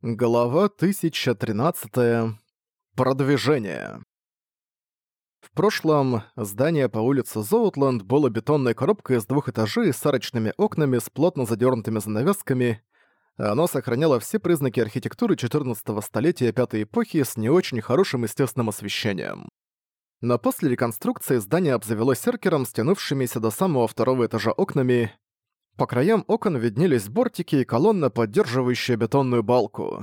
Глава 1013. Продвижение. В прошлом здание по улице Зоутланд было бетонной коробкой из двух этажей с арочными окнами с плотно задернутыми занавесками. Оно сохраняло все признаки архитектуры 14-го столетия пятой эпохи с не очень хорошим естественным освещением. Но после реконструкции здание обзавелось серкером, стянувшимися до самого второго этажа окнами, по краям окон виднелись бортики и колонна, поддерживающая бетонную балку.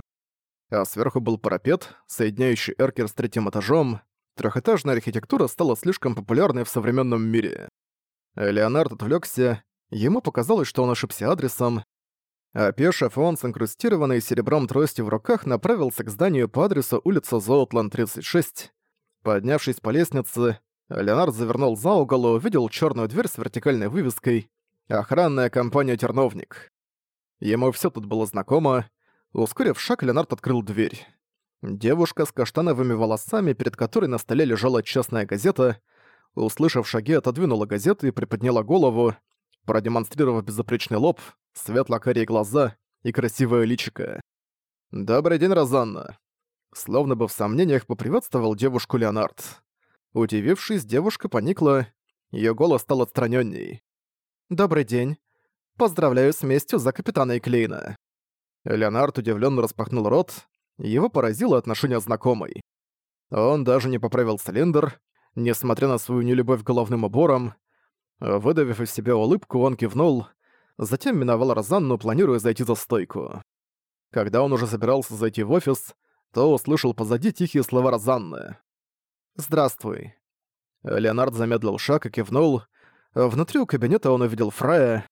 А сверху был парапет, соединяющий эркер с третьим этажом. Трехэтажная архитектура стала слишком популярной в современном мире. Леонард отвлекся, ему показалось, что он ошибся адресом. Опешив, он с инкрустированной серебром тростью в руках направился к зданию по адресу улица Золотланд 36. Поднявшись по лестнице, Леонард завернул за угол и увидел черную дверь с вертикальной вывеской охранная компания «Терновник». Ему все тут было знакомо. Ускорив шаг, Леонард открыл дверь. Девушка с каштановыми волосами, перед которой на столе лежала частная газета, услышав шаги, отодвинула газету и приподняла голову, продемонстрировав безупречный лоб, светло-карие глаза и красивое личико. «Добрый день, Розанна!» Словно бы в сомнениях поприветствовал девушку Леонард. Удивившись, девушка поникла, ее голос стал отстраненней. «Добрый день. Поздравляю с местью за капитана Эклина. Леонард удивленно распахнул рот. Его поразило отношение знакомой. Он даже не поправил цилиндр, несмотря на свою нелюбовь к головным уборам. Выдавив из себя улыбку, он кивнул, затем миновал Розанну, планируя зайти за стойку. Когда он уже собирался зайти в офис, то услышал позади тихие слова Розанны. «Здравствуй». Леонард замедлил шаг и кивнул, Внутри у кабинета он увидел Фрая.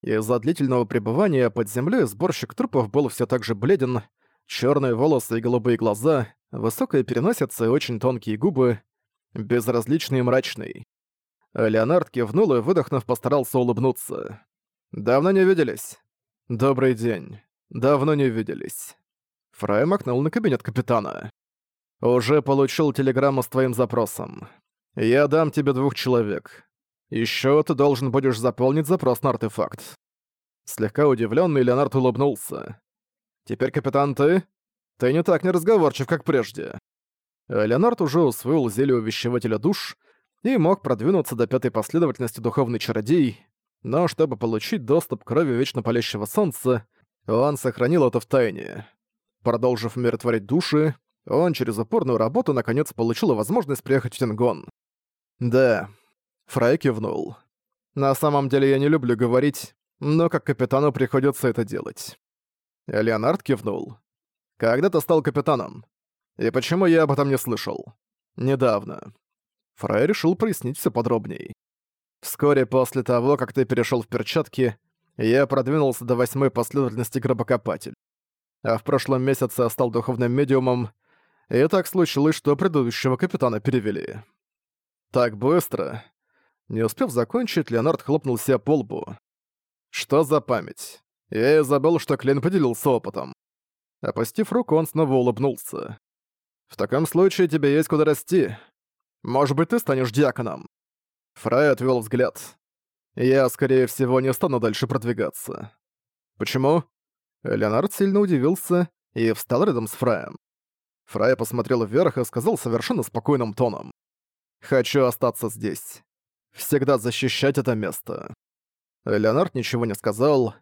Из-за длительного пребывания под землей сборщик трупов был все так же бледен, черные волосы и голубые глаза, высокая переносица и очень тонкие губы, безразличный и мрачный. Леонард кивнул и, выдохнув, постарался улыбнуться. «Давно не виделись». «Добрый день. Давно не виделись». Фрай махнул на кабинет капитана. «Уже получил телеграмму с твоим запросом. Я дам тебе двух человек. Еще ты должен будешь заполнить запрос на артефакт». Слегка удивленный Леонард улыбнулся. «Теперь, капитан, ты? Ты не так неразговорчив, как прежде». Леонард уже усвоил зелье увещевателя душ и мог продвинуться до пятой последовательности духовной чародей, но чтобы получить доступ к крови вечно палящего солнца, он сохранил это в тайне. Продолжив умиротворять души, он через упорную работу наконец получил возможность приехать в Тенгон. Да, Фрай кивнул. «На самом деле я не люблю говорить, но как капитану приходится это делать». Леонард кивнул. «Когда ты стал капитаном? И почему я об этом не слышал?» «Недавно». Фрай решил прояснить все подробней. «Вскоре после того, как ты перешел в перчатки, я продвинулся до восьмой последовательности гробокопатель. А в прошлом месяце я стал духовным медиумом, и так случилось, что предыдущего капитана перевели. Так быстро. Не успев закончить, Леонард хлопнул себя по лбу. «Что за память? Я и забыл, что Клин поделился опытом». Опустив руку, он снова улыбнулся. «В таком случае тебе есть куда расти. Может быть, ты станешь диаконом?» Фрай отвел взгляд. «Я, скорее всего, не стану дальше продвигаться». «Почему?» Леонард сильно удивился и встал рядом с Фраем. Фрай посмотрел вверх и сказал совершенно спокойным тоном. «Хочу остаться здесь всегда защищать это место. Леонард ничего не сказал.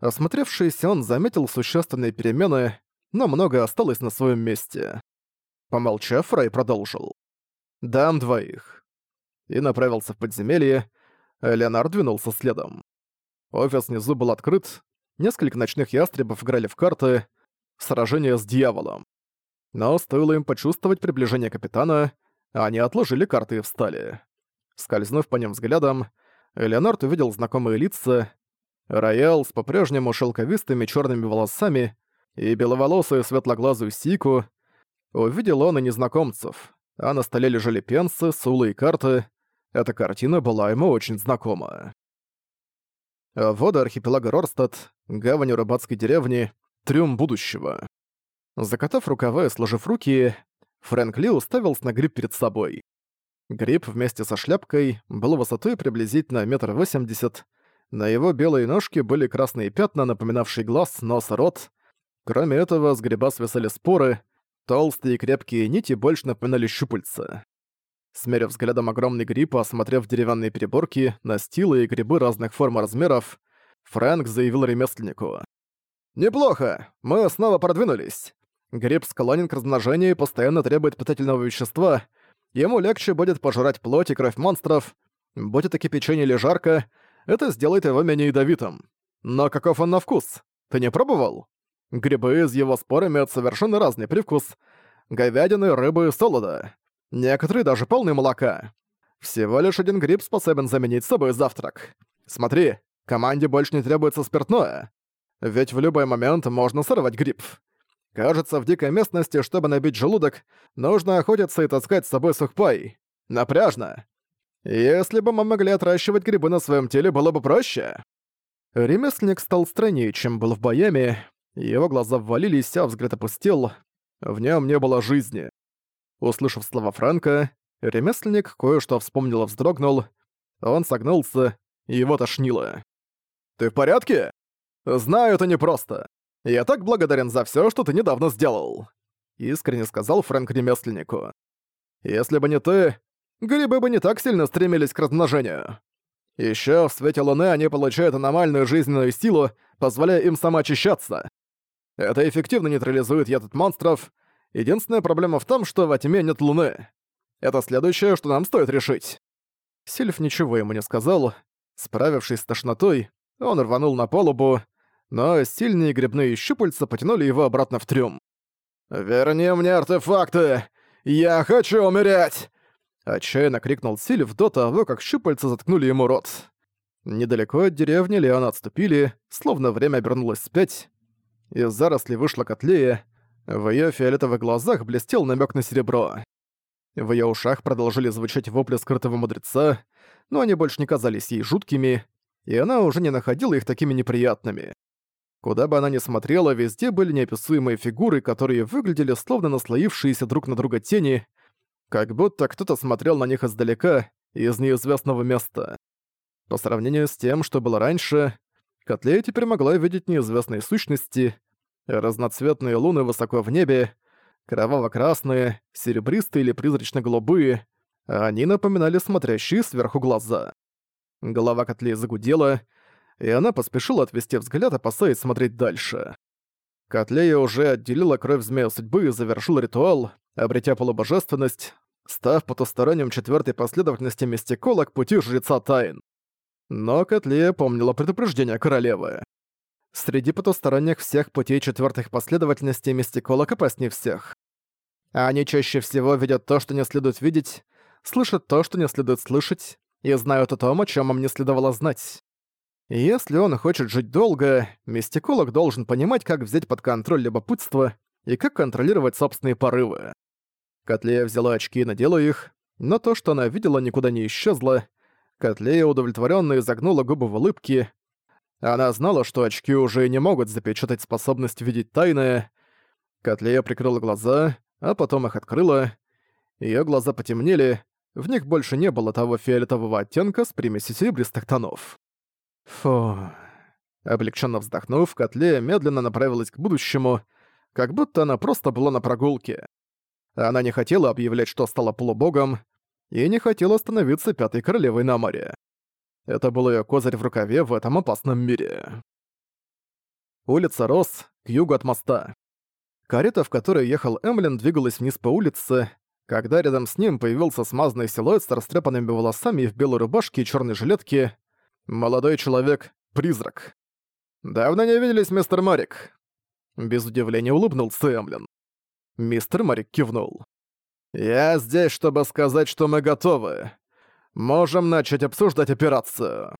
Осмотревшись, он заметил существенные перемены, но многое осталось на своем месте. Помолчав, Рай продолжил. «Дам двоих». И направился в подземелье, Леонард двинулся следом. Офис внизу был открыт, несколько ночных ястребов играли в карты, сражение с дьяволом. Но стоило им почувствовать приближение капитана, они отложили карты и встали. Скользнув по ним взглядом, Леонард увидел знакомые лица. Роял с по-прежнему шелковистыми черными волосами и беловолосую светлоглазую Сику. Увидел он и незнакомцев, а на столе лежали пенсы, сулы и карты. Эта картина была ему очень знакома. А Вода архипелага Рорстад, гавань у рыбацкой деревни, трюм будущего. Закатав рукава и сложив руки, Фрэнк Ли уставился на гриб перед собой. Гриб вместе со шляпкой был высотой приблизительно метр восемьдесят. На его белой ножке были красные пятна, напоминавшие глаз, нос, рот. Кроме этого, с гриба свисали споры. Толстые и крепкие нити больше напоминали щупальца. Смерив взглядом огромный гриб, осмотрев деревянные переборки, настилы и грибы разных форм и размеров, Фрэнк заявил ремесленнику. «Неплохо! Мы снова продвинулись! Гриб склонен к размножению и постоянно требует питательного вещества, Ему легче будет пожрать плоть и кровь монстров, будет окипячение или жарко, это сделает его менее ядовитым. Но каков он на вкус? Ты не пробовал? Грибы с его спорами от совершенно разный привкус. Говядины, рыбы, солода. Некоторые даже полны молока. Всего лишь один гриб способен заменить собой завтрак. Смотри, команде больше не требуется спиртное. Ведь в любой момент можно сорвать гриб. Кажется, в дикой местности, чтобы набить желудок, нужно охотиться и таскать с собой сухпай. Напряжно. Если бы мы могли отращивать грибы на своем теле, было бы проще. Ремесленник стал страннее, чем был в Баяме. Его глаза ввалились, а взгляд опустел. В нем не было жизни. Услышав слова Франка, ремесленник кое-что вспомнил и вздрогнул. Он согнулся, и его тошнило. «Ты в порядке?» «Знаю, это непросто. «Я так благодарен за все, что ты недавно сделал», — искренне сказал Фрэнк ремесленнику. «Если бы не ты, грибы бы не так сильно стремились к размножению. Еще в свете Луны они получают аномальную жизненную силу, позволяя им самоочищаться. Это эффективно нейтрализует яд от монстров. Единственная проблема в том, что во тьме нет Луны. Это следующее, что нам стоит решить». Сильф ничего ему не сказал. Справившись с тошнотой, он рванул на полубу но сильные грибные щупальца потянули его обратно в трюм. «Верни мне артефакты! Я хочу умереть!» Отчаянно крикнул Сильв до того, как щупальца заткнули ему рот. Недалеко от деревни Леона отступили, словно время обернулось вспять. Из заросли вышла котлея, в ее фиолетовых глазах блестел намек на серебро. В ее ушах продолжили звучать вопли скрытого мудреца, но они больше не казались ей жуткими, и она уже не находила их такими неприятными. Куда бы она ни смотрела, везде были неописуемые фигуры, которые выглядели словно наслоившиеся друг на друга тени, как будто кто-то смотрел на них издалека, из неизвестного места. По сравнению с тем, что было раньше, Котлея теперь могла видеть неизвестные сущности, разноцветные луны высоко в небе, кроваво-красные, серебристые или призрачно-голубые, а они напоминали смотрящие сверху глаза. Голова Котлея загудела, и она поспешила отвести взгляд, опасаясь смотреть дальше. Котлея уже отделила кровь змея судьбы и завершила ритуал, обретя полубожественность, став потусторонним четвертой последовательности мистикола к пути жреца тайн. Но Котлея помнила предупреждение королевы. Среди потусторонних всех путей четвертых последовательностей мистиколог опаснее всех. Они чаще всего видят то, что не следует видеть, слышат то, что не следует слышать, и знают о том, о чем им не следовало знать. Если он хочет жить долго, мистиколог должен понимать, как взять под контроль любопытство и как контролировать собственные порывы. Котлея взяла очки и надела их, но то, что она видела, никуда не исчезло. Котлея удовлетворенно изогнула губы в улыбке. Она знала, что очки уже не могут запечатать способность видеть тайное. Котлея прикрыла глаза, а потом их открыла. Ее глаза потемнели, в них больше не было того фиолетового оттенка с примесью серебристых тонов. Фу. Облегченно вздохнув, Котле медленно направилась к будущему, как будто она просто была на прогулке. Она не хотела объявлять, что стала полубогом, и не хотела становиться пятой королевой на море. Это был ее козырь в рукаве в этом опасном мире. Улица Рос, к югу от моста. Карета, в которой ехал Эмлин, двигалась вниз по улице, когда рядом с ним появился смазанный силуэт с растрепанными волосами в белой рубашке и черной жилетке, Молодой человек — призрак. «Давно не виделись, мистер Марик!» Без удивления улыбнулся Эмлин. Мистер Марик кивнул. «Я здесь, чтобы сказать, что мы готовы. Можем начать обсуждать операцию».